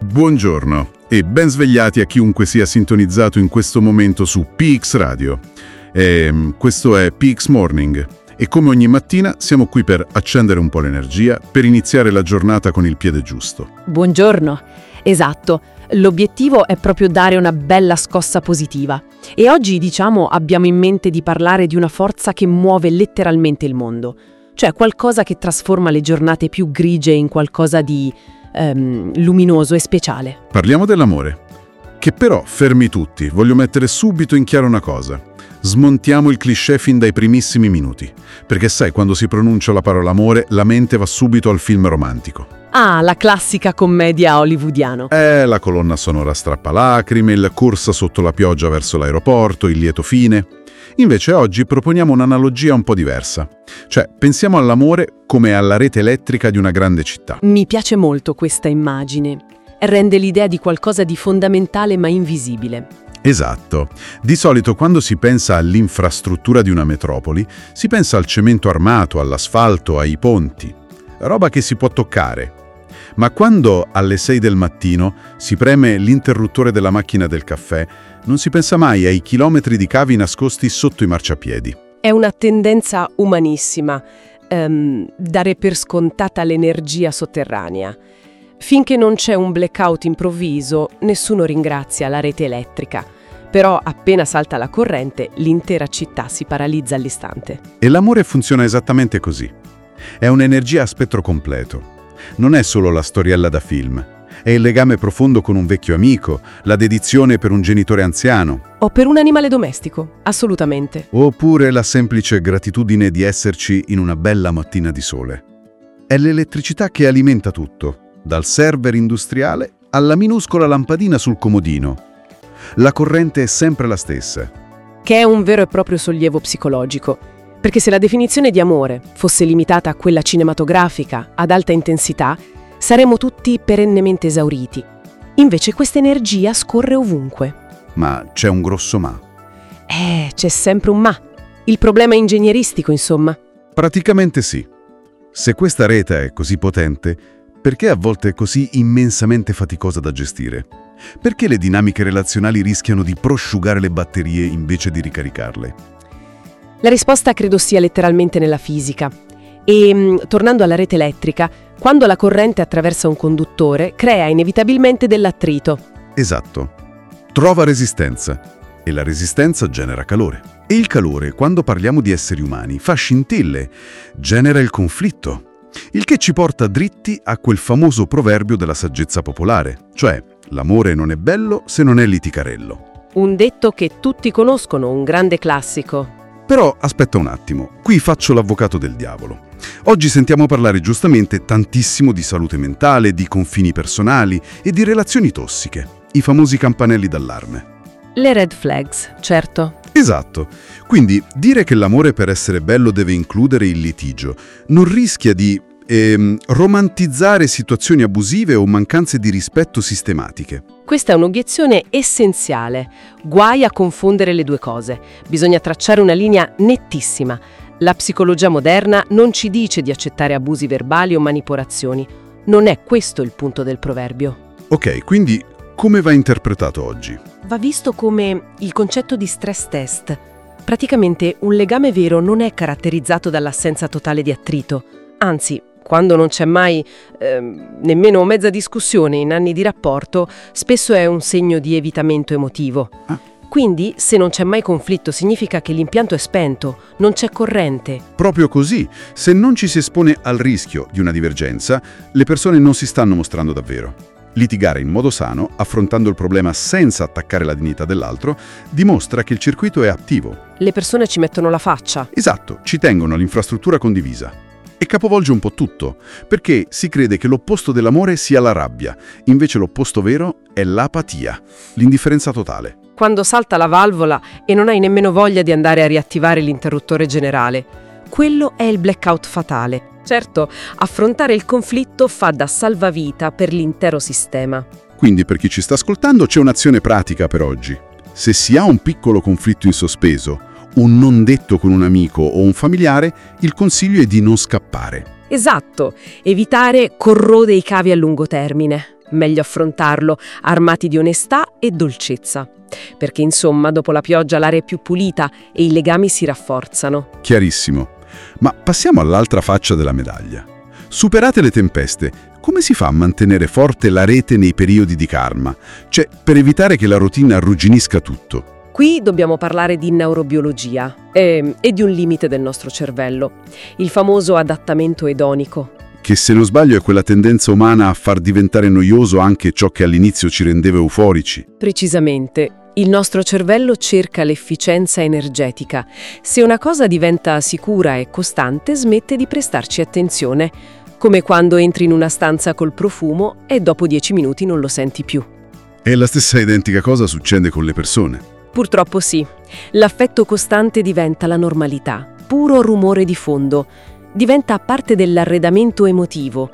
Buongiorno e ben svegliati a chiunque sia sintonizzato in questo momento su PX Radio. E, questo è PX Morning e come ogni mattina siamo qui per accendere un po' l'energia, per iniziare la giornata con il piede giusto. Buongiorno, esatto. L'obiettivo è proprio dare una bella scossa positiva. E oggi, diciamo, abbiamo in mente di parlare di una forza che muove letteralmente il mondo. Cioè qualcosa che trasforma le giornate più grigie in qualcosa di ehm, luminoso e speciale. Parliamo dell'amore. Che però, fermi tutti, voglio mettere subito in chiaro una cosa. Smontiamo il cliché fin dai primissimi minuti. Perché sai, quando si pronuncia la parola amore, la mente va subito al film romantico. Ah, la classica commedia hollywoodiano. Eh, la colonna sonora strappalacrime, il corsa sotto la pioggia verso l'aeroporto, il lieto fine. Invece oggi proponiamo un'analogia un po' diversa. Cioè, pensiamo all'amore come alla rete elettrica di una grande città. Mi piace molto questa immagine. Rende l'idea di qualcosa di fondamentale ma invisibile. Esatto. Di solito quando si pensa all'infrastruttura di una metropoli, si pensa al cemento armato, all'asfalto, ai ponti. Roba che si può toccare. Ma quando alle 6 del mattino si preme l'interruttore della macchina del caffè, non si pensa mai ai chilometri di cavi nascosti sotto i marciapiedi. È una tendenza umanissima ehm, dare per scontata l'energia sotterranea. Finché non c'è un blackout improvviso, nessuno ringrazia la rete elettrica. Però appena salta la corrente, l'intera città si paralizza all'istante. E l'amore funziona esattamente così. È un'energia a spettro completo. Non è solo la storiella da film. È il legame profondo con un vecchio amico, la dedizione per un genitore anziano. O per un animale domestico, assolutamente. Oppure la semplice gratitudine di esserci in una bella mattina di sole. È l'elettricità che alimenta tutto, dal server industriale alla minuscola lampadina sul comodino. La corrente è sempre la stessa. Che è un vero e proprio sollievo psicologico. Perché se la definizione di amore fosse limitata a quella cinematografica, ad alta intensità, saremmo tutti perennemente esauriti. Invece questa energia scorre ovunque. Ma c'è un grosso ma. Eh, c'è sempre un ma. Il problema ingegneristico, insomma. Praticamente sì. Se questa rete è così potente, perché a volte è così immensamente faticosa da gestire? Perché le dinamiche relazionali rischiano di prosciugare le batterie invece di ricaricarle? La risposta credo sia letteralmente nella fisica. E, mm, tornando alla rete elettrica, quando la corrente attraversa un conduttore, crea inevitabilmente dell'attrito. Esatto. Trova resistenza e la resistenza genera calore. E il calore, quando parliamo di esseri umani, fa scintille, genera il conflitto. Il che ci porta dritti a quel famoso proverbio della saggezza popolare, cioè l'amore non è bello se non è liticarello. Un detto che tutti conoscono, un grande classico. Però aspetta un attimo, qui faccio l'avvocato del diavolo. Oggi sentiamo parlare giustamente tantissimo di salute mentale, di confini personali e di relazioni tossiche, i famosi campanelli d'allarme. Le red flags, certo. Esatto. Quindi dire che l'amore per essere bello deve includere il litigio non rischia di ehm, romantizzare situazioni abusive o mancanze di rispetto sistematiche. Questa è un'obiezione essenziale. Guai a confondere le due cose. Bisogna tracciare una linea nettissima. La psicologia moderna non ci dice di accettare abusi verbali o manipolazioni. Non è questo il punto del proverbio. Ok, quindi come va interpretato oggi? Va visto come il concetto di stress test. Praticamente un legame vero non è caratterizzato dall'assenza totale di attrito. Anzi, quando non c'è mai eh, nemmeno mezza discussione in anni di rapporto, spesso è un segno di evitamento emotivo. Ah. Quindi, se non c'è mai conflitto, significa che l'impianto è spento, non c'è corrente. Proprio così, se non ci si espone al rischio di una divergenza, le persone non si stanno mostrando davvero. Litigare in modo sano, affrontando il problema senza attaccare la dignità dell'altro, dimostra che il circuito è attivo. Le persone ci mettono la faccia. Esatto, ci tengono all'infrastruttura condivisa. E capovolge un po' tutto, perché si crede che l'opposto dell'amore sia la rabbia, invece l'opposto vero è l'apatia, l'indifferenza totale. Quando salta la valvola e non hai nemmeno voglia di andare a riattivare l'interruttore generale. Quello è il blackout fatale. Certo, affrontare il conflitto fa da salvavita per l'intero sistema. Quindi per chi ci sta ascoltando c'è un'azione pratica per oggi. Se si ha un piccolo conflitto in sospeso, un non detto con un amico o un familiare, il consiglio è di non scappare. Esatto, evitare corrode i cavi a lungo termine. meglio affrontarlo, armati di onestà e dolcezza. Perché insomma, dopo la pioggia l'aria è più pulita e i legami si rafforzano. Chiarissimo. Ma passiamo all'altra faccia della medaglia. Superate le tempeste, come si fa a mantenere forte la rete nei periodi di karma? Cioè, per evitare che la routine arrugginisca tutto. Qui dobbiamo parlare di neurobiologia e, e di un limite del nostro cervello, il famoso adattamento edonico. Che se non sbaglio è quella tendenza umana a far diventare noioso anche ciò che all'inizio ci rendeva euforici. Precisamente. Il nostro cervello cerca l'efficienza energetica. Se una cosa diventa sicura e costante, smette di prestarci attenzione, come quando entri in una stanza col profumo e dopo dieci minuti non lo senti più. E la stessa identica cosa succede con le persone. Purtroppo sì. L'affetto costante diventa la normalità, puro rumore di fondo. Diventa parte dell'arredamento emotivo.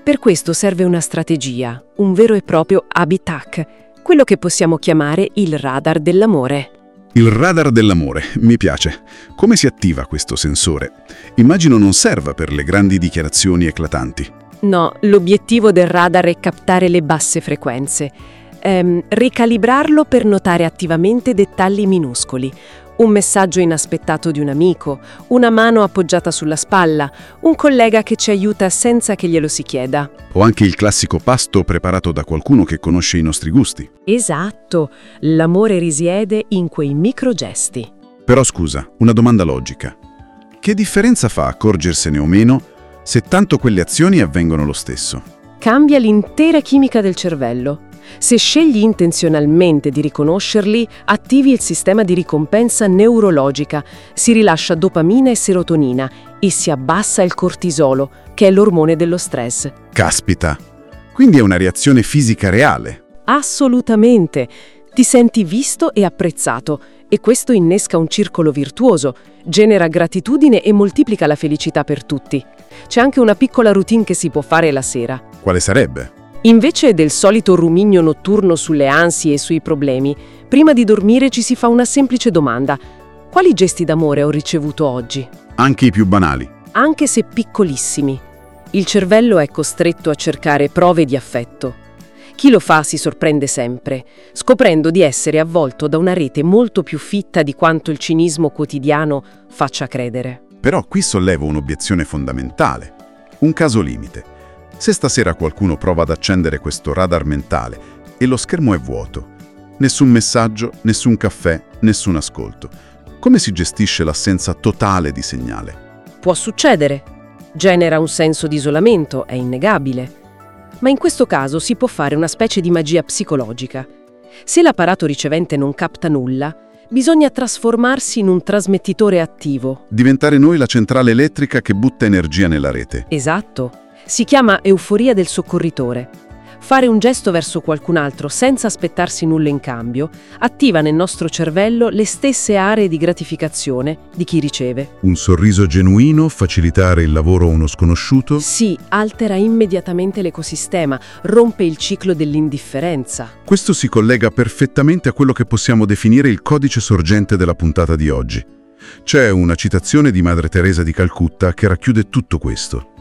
Per questo serve una strategia, un vero e proprio habitat, quello che possiamo chiamare il radar dell'amore. Il radar dell'amore, mi piace. Come si attiva questo sensore? Immagino non serva per le grandi dichiarazioni eclatanti. No, l'obiettivo del radar è captare le basse frequenze, ehm, ricalibrarlo per notare attivamente dettagli minuscoli, un messaggio inaspettato di un amico, una mano appoggiata sulla spalla, un collega che ci aiuta senza che glielo si chieda. O anche il classico pasto preparato da qualcuno che conosce i nostri gusti. Esatto, l'amore risiede in quei microgesti. Però scusa, una domanda logica. Che differenza fa accorgersene o meno se tanto quelle azioni avvengono lo stesso? Cambia l'intera chimica del cervello. Se scegli intenzionalmente di riconoscerli, attivi il sistema di ricompensa neurologica, si rilascia dopamina e serotonina e si abbassa il cortisolo, che è l'ormone dello stress. Caspita! Quindi è una reazione fisica reale. Assolutamente! Ti senti visto e apprezzato e questo innesca un circolo virtuoso, genera gratitudine e moltiplica la felicità per tutti. C'è anche una piccola routine che si può fare la sera. Quale sarebbe? Invece del solito rumigno notturno sulle ansie e sui problemi, prima di dormire ci si fa una semplice domanda. Quali gesti d'amore ho ricevuto oggi? Anche i più banali. Anche se piccolissimi. Il cervello è costretto a cercare prove di affetto. Chi lo fa si sorprende sempre, scoprendo di essere avvolto da una rete molto più fitta di quanto il cinismo quotidiano faccia credere. Però qui sollevo un'obiezione fondamentale. Un caso limite. Se stasera qualcuno prova ad accendere questo radar mentale e lo schermo è vuoto, nessun messaggio, nessun caffè, nessun ascolto, come si gestisce l'assenza totale di segnale? Può succedere. Genera un senso di isolamento, è innegabile. Ma in questo caso si può fare una specie di magia psicologica. Se l'apparato ricevente non capta nulla, bisogna trasformarsi in un trasmettitore attivo. Diventare noi la centrale elettrica che butta energia nella rete. Esatto. Si chiama euforia del soccorritore. Fare un gesto verso qualcun altro senza aspettarsi nulla in cambio attiva nel nostro cervello le stesse aree di gratificazione di chi riceve. Un sorriso genuino, facilitare il lavoro a uno sconosciuto? Sì, altera immediatamente l'ecosistema, rompe il ciclo dell'indifferenza. Questo si collega perfettamente a quello che possiamo definire il codice sorgente della puntata di oggi. C'è una citazione di Madre Teresa di Calcutta che racchiude tutto questo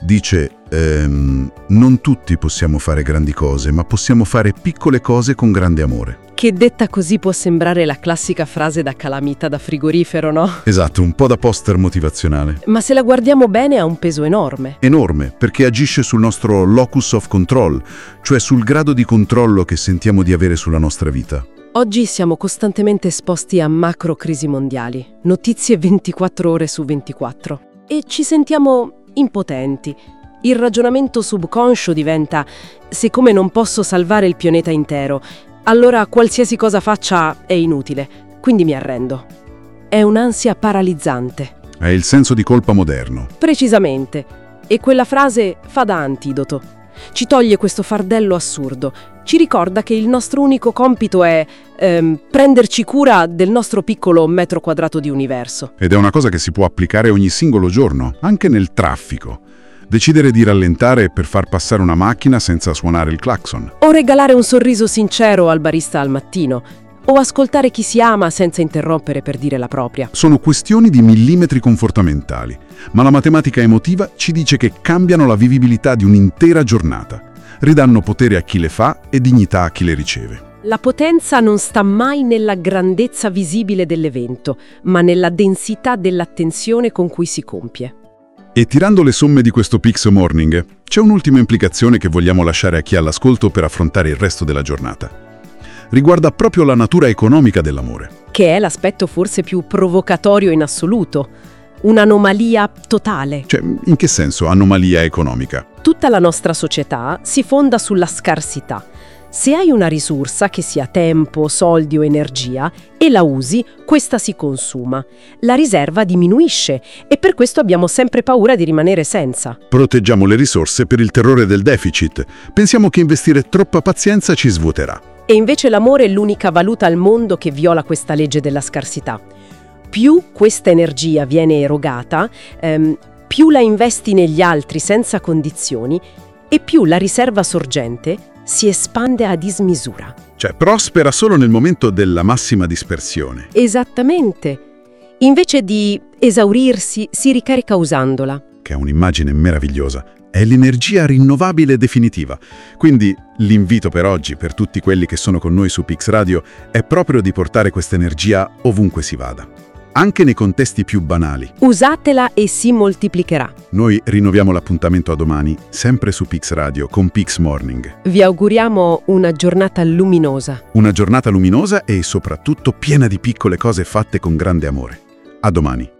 dice ehm, non tutti possiamo fare grandi cose, ma possiamo fare piccole cose con grande amore. Che detta così può sembrare la classica frase da calamita da frigorifero, no? Esatto, un po' da poster motivazionale. Ma se la guardiamo bene ha un peso enorme. Enorme, perché agisce sul nostro locus of control, cioè sul grado di controllo che sentiamo di avere sulla nostra vita. Oggi siamo costantemente esposti a macro crisi mondiali, notizie 24 ore su 24. E ci sentiamo impotenti. Il ragionamento subconscio diventa siccome non posso salvare il pianeta intero, allora qualsiasi cosa faccia è inutile, quindi mi arrendo. È un'ansia paralizzante. È il senso di colpa moderno. Precisamente. E quella frase fa da antidoto. Ci toglie questo fardello assurdo. Ci ricorda che il nostro unico compito è ehm, prenderci cura del nostro piccolo metro quadrato di universo. Ed è una cosa che si può applicare ogni singolo giorno, anche nel traffico. Decidere di rallentare per far passare una macchina senza suonare il clacson. O regalare un sorriso sincero al barista al mattino. O ascoltare chi si ama senza interrompere per dire la propria. Sono questioni di millimetri comportamentali, ma la matematica emotiva ci dice che cambiano la vivibilità di un'intera giornata. Ridanno potere a chi le fa e dignità a chi le riceve. La potenza non sta mai nella grandezza visibile dell'evento, ma nella densità dell'attenzione con cui si compie. E tirando le somme di questo Pix Morning, c'è un'ultima implicazione che vogliamo lasciare a chi ha l'ascolto per affrontare il resto della giornata. Riguarda proprio la natura economica dell'amore. Che è l'aspetto forse più provocatorio in assoluto. Un'anomalia totale. Cioè, in che senso anomalia economica? Tutta la nostra società si fonda sulla scarsità. Se hai una risorsa, che sia tempo, soldi o energia, e la usi, questa si consuma. La riserva diminuisce e per questo abbiamo sempre paura di rimanere senza. Proteggiamo le risorse per il terrore del deficit. Pensiamo che investire troppa pazienza ci svuoterà. E invece l'amore è l'unica valuta al mondo che viola questa legge della scarsità. Più questa energia viene erogata, ehm, più la investi negli altri senza condizioni e più la riserva sorgente si espande a dismisura. Cioè, prospera solo nel momento della massima dispersione. Esattamente. Invece di esaurirsi, si ricarica usandola. Che è un'immagine meravigliosa. È l'energia rinnovabile definitiva. Quindi l'invito per oggi, per tutti quelli che sono con noi su Pix Radio, è proprio di portare questa energia ovunque si vada anche nei contesti più banali. Usatela e si moltiplicherà. Noi rinnoviamo l'appuntamento a domani, sempre su Pix Radio, con Pix Morning. Vi auguriamo una giornata luminosa. Una giornata luminosa e soprattutto piena di piccole cose fatte con grande amore. A domani.